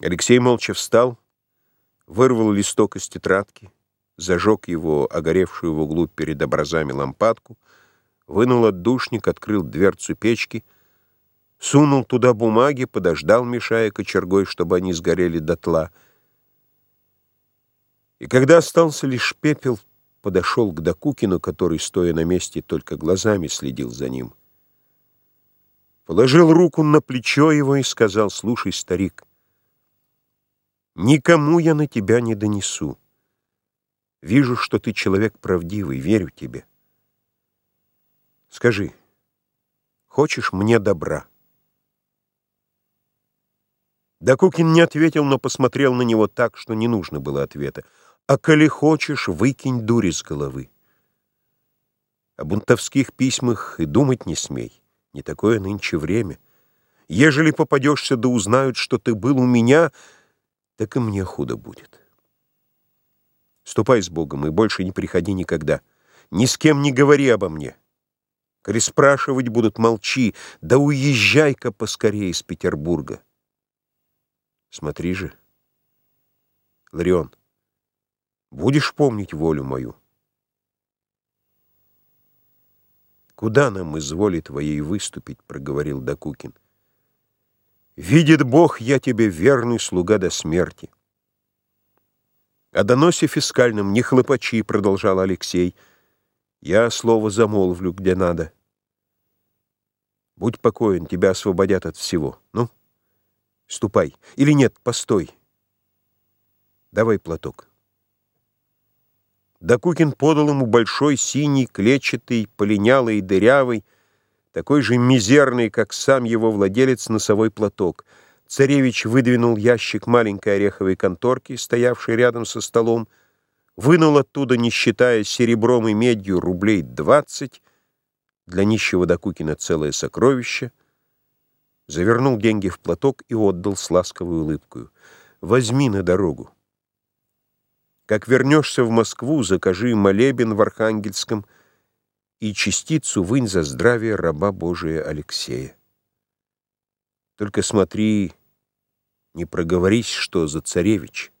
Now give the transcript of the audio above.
Алексей молча встал, вырвал листок из тетрадки, зажег его, огоревшую в углу перед образами лампадку, вынул отдушник, открыл дверцу печки, сунул туда бумаги, подождал, мешая кочергой, чтобы они сгорели дотла. И когда остался лишь пепел, подошел к Докукину, который, стоя на месте, только глазами следил за ним. Положил руку на плечо его и сказал, «Слушай, старик, Никому я на тебя не донесу. Вижу, что ты человек правдивый, верю тебе. Скажи, хочешь мне добра?» Докукин не ответил, но посмотрел на него так, что не нужно было ответа. «А коли хочешь, выкинь дури с головы. О бунтовских письмах и думать не смей. Не такое нынче время. Ежели попадешься да узнают, что ты был у меня, — так и мне худо будет. Ступай с Богом и больше не приходи никогда. Ни с кем не говори обо мне. Коли спрашивать будут, молчи, да уезжай-ка поскорее из Петербурга. Смотри же, Ларион, будешь помнить волю мою? Куда нам изволит твоей выступить, проговорил Докукин. Видит Бог, я тебе верный слуга до смерти. О доносе фискальном не хлопачи, продолжал Алексей. Я слово замолвлю, где надо. Будь покоен, тебя освободят от всего. Ну, ступай. Или нет, постой. Давай платок. Докукин подал ему большой, синий, клетчатый, полинялый, дырявый, такой же мизерный, как сам его владелец, носовой платок. Царевич выдвинул ящик маленькой ореховой конторки, стоявшей рядом со столом, вынул оттуда, не считая серебром и медью, рублей двадцать, для нищего Докукина целое сокровище, завернул деньги в платок и отдал с ласковой улыбкой. «Возьми на дорогу. Как вернешься в Москву, закажи молебен в Архангельском — и частицу вынь за здравие раба Божия Алексея. Только смотри, не проговорись, что за царевич —